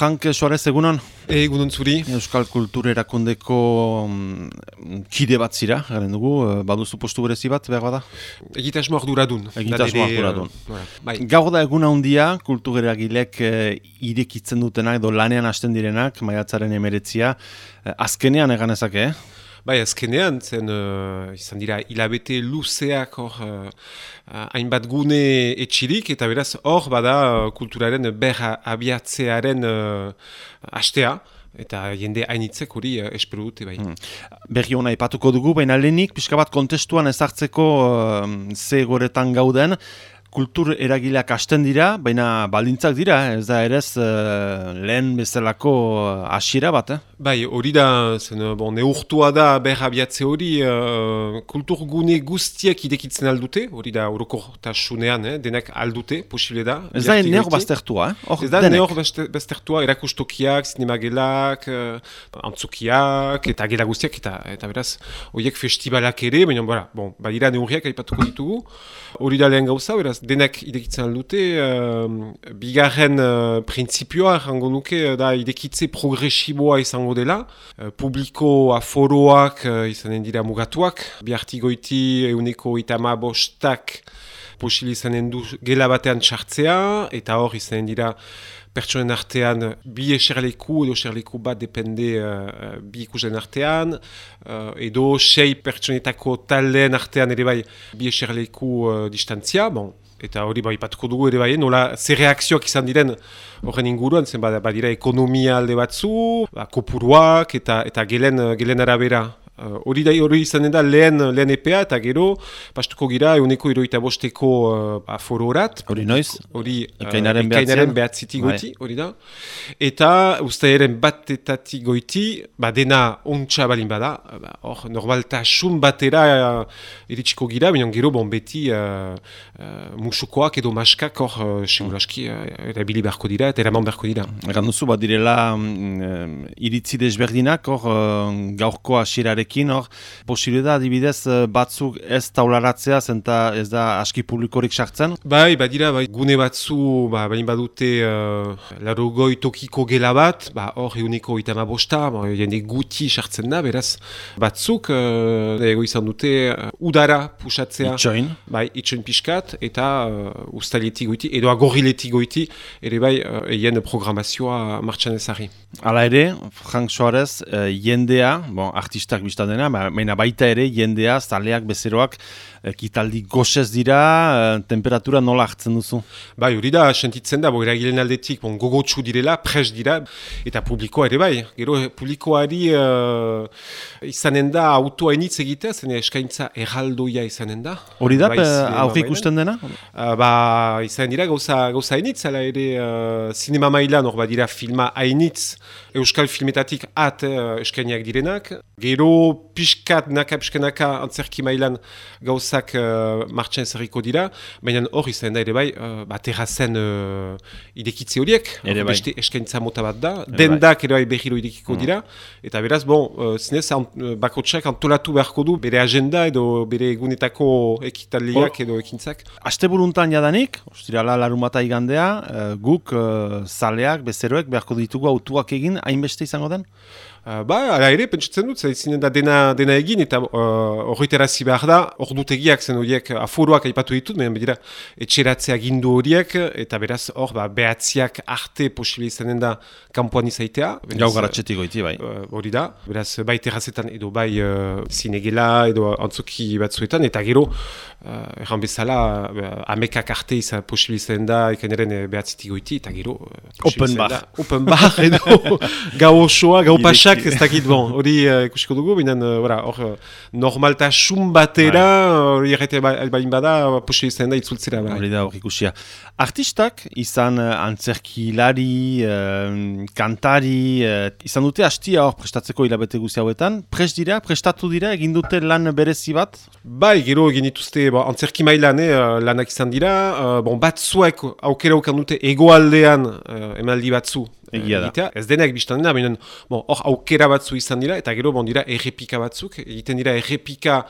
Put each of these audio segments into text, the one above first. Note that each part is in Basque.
Frank Suarez, egunon? Egunon zuri. Euskal Kultur Erakundeko mm, kide bat zira, garen dugu, eh, baduzu postu berezi bat, behar bada? Egitasmo arduradun. Egitasmo arduradun. Uh, bai. Gaur da eguna handia, kultur eragilek uh, irekitzen dutenak, edo lanean hasten direnak, maiatzaren emeretzia, uh, azkenean egan ezake, eh? Bai, azkenean, zen, uh, izan dira, hilabete luzeak hor, hainbat gune etxirik, eta beraz, hor, bada, kulturaren ber abiatzearen uh, astea, eta jende hainitzek hori uh, espero dute bai. Hmm. Berri hona ipatuko dugu, baina lehenik, pixka bat kontestuan ezartzeko uh, ze goretan gauden, kultur eragileak hasten dira, baina baldintzak dira, ez da ere uh, lehen bezalako eh, hasiera bat, eh? Bai, hori da, zen, bon, neurtua da behar hori, uh, kultur gune guztiak idekitzen aldute, hori da orokortasunean, eh, denak aldute, posible da. Ez da neor baztertua, eh? ez da neor baztertua, erakustokiak, sinemagelak, uh, antzukiak, eta gela guztiak, eta, eta beraz, horiek festivalak ere, baina, bon, badira neurriak aipatuko ditugu, hori da lehen gauza, beraz, denek idekitzen aldute, uh, bigarren uh, prinsipioa errango nuke uh, da idekitze progresiboa izango dela, uh, publiko aforoak uh, izanen dira mugatuak, bihartigoiti euneko itama bostak posil izanen du gela batean txartzea, eta hor izanen dira pertsonen artean bi eserleku edo eserleku bat depende uh, bi ikusen artean uh, edo sei pertsonetako taldeen artean ere bai bi eserleku uh, distantzia, bon, eta hori bai patuko dugu ere bai, nola ze reakzioak izan diren horren inguruan, zen badira ekonomia alde batzu, ba, kopuruak eta eta gelen, gelen arabera hori da hori izan da lehen, lehen EPA eta gero pastuko gira eguneko iroita bosteko uh, aforo horat. Hori noiz? Hori uh, ekainaren behatziti bai. goiti, hori da. Eta usta eren batetatik goiti, ba dena ontsa balin bada, ba, hor normaltasun batera uh, iritsiko gira, baina gero bon beti uh, uh, musukoak edo maskak hor uh, seguraski uh, erabili beharko dira eta eraman beharko dira. Egan duzu, bat direla um, iritzi desberdinak hor uh, gaurko asirarek ekin hor, posibilita adibidez eh, batzuk ez taularatzea zenta ez da aski publikorik sartzen? Bai, badira, bai, gune batzu, ba, bain badute uh, larogoi tokiko gela bat, ba, hor euneko itama bosta, ba, jende guti sartzen da, beraz, batzuk, uh, ego izan dute, uh, udara pusatzea. Itxoin? Bai, itxoin pixkat, eta uh, ustalietik goiti, edo agoriletik goiti, ere bai, uh, eien programazioa martxan ezari. Hala ere, Frank Suarez, uh, jendea, bon, artistak biztan dena, baina baita ere jendea, zaleak, bezeroak, ekitaldi gozez dira, eh, temperatura nola hartzen duzu? Bai, hori da, sentitzen da, bo eragilen aldetik, bon, gogotsu direla, pres dira, eta publikoa ere bai. Gero, publikoari uh, izanen da autoa initz egitea, zen eskaintza erraldoia izanen da. Hori da, bai, aurre ikusten dena? Uh, ba, izanen dira, gauza, gauza hainitz, ala ere, uh, mailan, hor dira filma hainitz, euskal filmetatik at uh, eskainiak direnak. Gero, piskat, naka, piskanaka, antzerki mailan, gauza gauzak uh, martxan zerriko dira, baina hor izan da ere bai, uh, ba, terrazen uh, idekitze horiek, bai. beste eskaintza mota bat da, ere dendak ere bai behiro idekiko mm. dira, eta beraz, bon, uh, zinez, ant, bakotsak antolatu beharko du, bere agenda edo bere egunetako ekitaliak edo ekintzak. Aste buruntan jadanik, ostirala larun bat igandea, uh, guk, uh, zaleak, bezeroek, beharko ditugu autuak egin, hainbeste izango den? Uh, ba, ala ere, pentsatzen dut, zaizinen da dena, dena egin, eta horretarazi uh, behar da, hor dutegiak zen horiek afuruak aipatu ditut, mehen bedira, etxeratzea gindu horiek, eta beraz hor, ba, behatziak arte posible izanen da kampuan izaitea. Gau garatxetik goiti, bai. Hori da, beraz, bai terrazetan edo bai uh, zinegela edo antzuki batzuetan, eta gero, uh, erran bezala, uh, amekak arte izan posible izanen da, ekainaren behatzitik goiti, eta gero... Uh, open bar. Open bar, edo gau osoa, gau pasak, Isak ez dakit bon, hori uh, ikusiko dugu, binen uh, hor uh, normaltasun batera, hori errete bain bada, posi izan da itzultzera. Hori da hor ikusia. Artistak izan uh, antzerkilari, uh, kantari, uh, izan dute hastia hor prestatzeko hilabete guzi hauetan, prest dira, prestatu dira, egin dute lan berezi bat? Bai, gero egin dituzte bon, antzerki mailan eh, lanak izan dira, uh, bon, batzuek aukera ukan dute egoaldean uh, emaldi batzu Egia da. egitea. Ez denak biztan dena, baina bon, hor aukera batzu izan dira, eta gero bon dira errepika batzuk, egiten dira errepika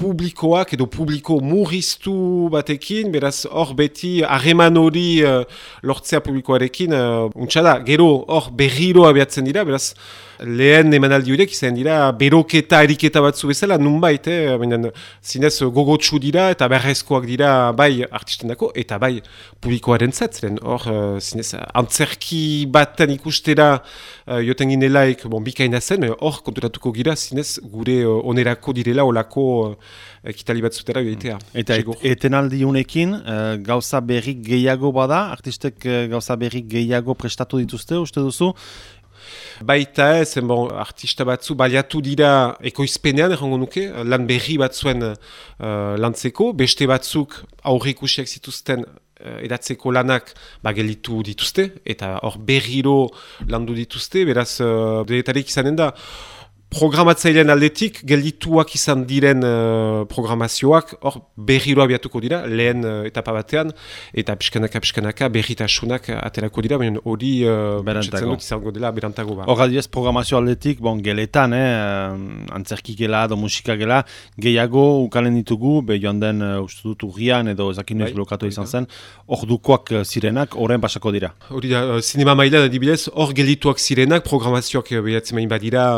publikoak edo publiko murriztu batekin, beraz hor beti harreman hori uh, lortzea publikoarekin, uh, untsa da, gero hor berriro abiatzen dira, beraz lehen emanaldi horiek izan dira beroketa eriketa batzu bezala, nunbait, eh, baina zinez gogotsu dira eta berrezkoak dira bai artisten dako, eta bai publikoaren zatzen, hor uh, zinez antzerki baten ikustera uh, joten ginelaik bon, bikaina zen, hor konturatuko gira zinez gure uh, onerako direla olako uh, ekitali batzutera joitea. Eta et, etenaldi unekin, uh, gauza berrik gehiago bada, artistek uh, gauza berrik gehiago prestatu dituzte, uste duzu, Baita ez, bon, artista batzu baliatu dira ekoizpenean, errango nuke, lan berri batzuen uh, lantzeko, beste batzuk aurrikusiak zituzten uh, edatzeko lanak ba, gelitu dituzte, eta hor berriro landu dituzte, beraz, uh, denetarik izanen da, programatzailean aldetik, geldituak izan diren uh, programazioak, hor berriro abiatuko dira, lehen uh, etapa batean, eta pixkanaka, pixkanaka, berritasunak aterako dira, baina hori uh, dut izango dela berantago ba. Hor adibes programazio aldetik, bon, geletan, eh, antzerki gela, do musika gela, gehiago ukalen ditugu, be joan den, uh, uste dut urrian, edo ezakin bai, blokatu izan zen, hor dukoak zirenak, horren pasako dira. Hori da, uh, sinema mailan adibidez, hor gelituak zirenak, programazioak uh, behatzen main badira,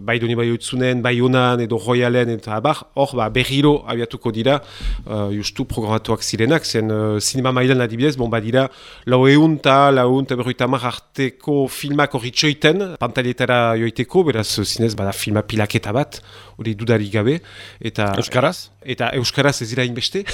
bai doni bai utzunen, bai honan edo royalen eta abar, hor ba, berriro abiatuko dira uh, justu programatuak zirenak, zen uh, sinema mailan adibidez, bon badira lau egun eta lau eta berroita arteko filmak hori txoiten, pantalietara joiteko, beraz zinez bada filma pilaketa bat, hori dudari gabe. Eta, Euskaraz? Eta Euskaraz ez dira inbeste.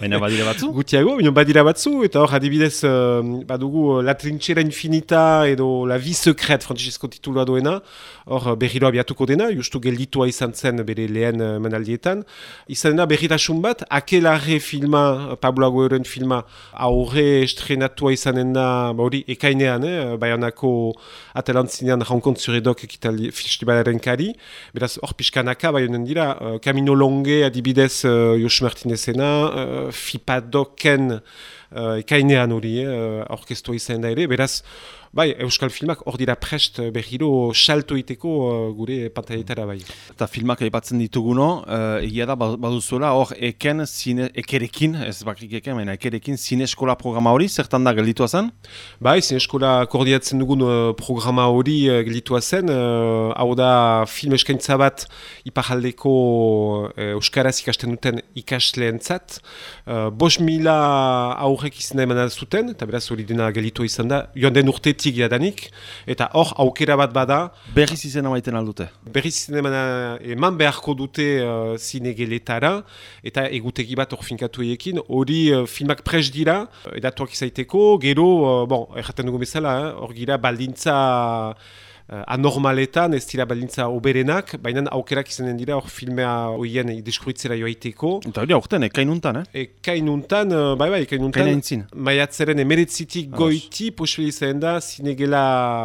Baina badira batzu? Gutiago, baina badira batzu, eta hor adibidez uh, badugu La Trinchera Infinita edo La Vie Secrète, Francesco titulua doena, hor berriro abiatuko dena, justu gelditua izan zen bere lehen uh, menaldietan. Izan dena berritasun bat, akelarre filma, Pablo Agueren filma, aurre estrenatua izan dena, ba hori ekainean, eh, baionako atelantzinean rankontzuredok festivalaren kari, beraz hor pixkanaka, baionen dira, uh, Camino Longe adibidez uh, Josu Martinezena, uh, Fipadoken uh, ekainean hori, uh, orkestua izan da ere, beraz, Bai, Euskal Filmak hor dira prest eh, berriro salto iteko uh, gure pantaietara bai. Eta filmak aipatzen dituguno, uh, egia da baduzuela hor eken, zine, ekerekin, ez bakrik eken, baina ekerekin zine eskola programa hori, zertan da gelitua zen? Bai, zine eskola koordiatzen dugun uh, programa hori uh, gelitua zen, uh, hau da film eskaintza bat iparaldeko uh, Euskaraz ikasten duten ikasleen zat, uh, bos mila aurrek izan eman zuten, eta beraz hori dena gelitua izan da, joan den urte urtetik jadanik, eta hor aukera bat bada... Berriz izena maiten aldute? Berriz izena eman beharko dute uh, zine geletara, eta egutegi bat hor finkatu ekin, hori uh, filmak pres dira, edatuak izaiteko, gero, uh, bon, erraten dugu bezala, hor gira baldintza uh, anormaletan, ez dira balintza oberenak, baina aukerak izanen dira hor filmea hoien ideskuritzera joaiteko. Eta hori aurten, ekainuntan, eh? Ekainuntan, uh, bai bai, ekainuntan. Kainaintzin. Maiatzeren emeretzitik goiti, posibili izan da, zinegela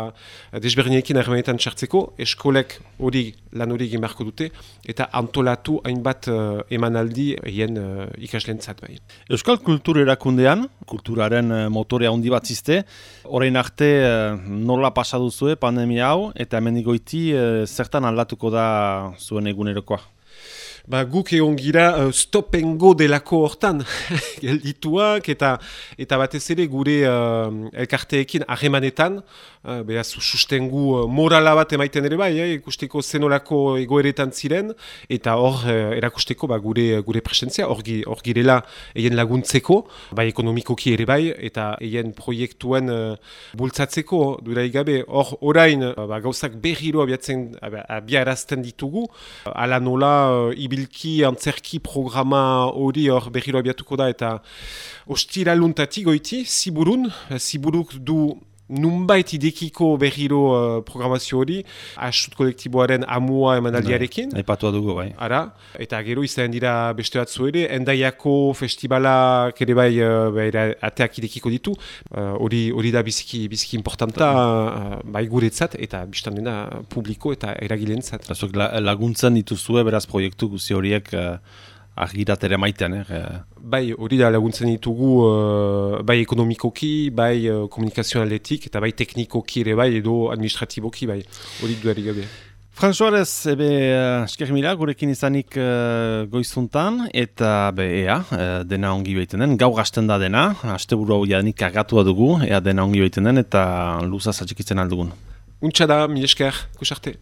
uh, desberdinekin armanetan txartzeko, eskolek hori lan hori egin beharko dute, eta antolatu hainbat uh, emanaldi hien uh, ikaslentzat bai. Euskal kultur erakundean, kulturaren uh, motorea handi bat ziste, horrein arte uh, nola pasaduzue pandemia hau, eta hemen igoiti uh, zertan aldatuko da zuen egunerokoa? Ba, guk egon gira uh, stopengo delako hortan, geldituak eta eta batez ere gure uh, elkarteekin ahemanetan, uh, behaz sustengu uh, morala bat emaiten ere bai, eh, ikusteko zenolako egoeretan ziren, eta hor uh, erakusteko ba, gure gure presentzia, hor girela eien laguntzeko, bai ekonomikoki ere bai, eta eien proiektuen uh, bultzatzeko, dura igabe, hor orain uh, ba, gauzak berriro abiatzen, abiarazten ditugu, ala nola uh, ibilki antzerki programa hori hor berriro abiatuko da eta ostira luntatik goiti, ziburun, ziburuk du nunbait idekiko berriro uh, programazio hori, asut kolektiboaren amua emanaldiarekin. Bai, Aipatu dugu, bai. Ara, eta gero izan dira beste batzu ere, endaiako festivalak ere bai uh, ateak idekiko ditu, uh, hori uh, da biziki, biziki importanta uh, bai guretzat, eta biztan dena publiko eta eragilentzat. Azok laguntzen dituzue beraz proiektu guzi horiek uh, argirat ere maitean. Eh? Bai, hori da laguntzen ditugu uh, bai ekonomikoki, bai uh, komunikazionaletik, eta bai teknikoki ere bai, edo administratiboki bai, hori duari gabe. Françoarez, ebe, esker mila, gurekin izanik uh, goizuntan, eta be, ea, dena ongi behiten den, gau gasten da dena, haste buru hau jadenik agatua dugu, ea dena ongi behiten den, eta luzaz atxikitzen aldugun. Untsa da, mi esker, kusarte.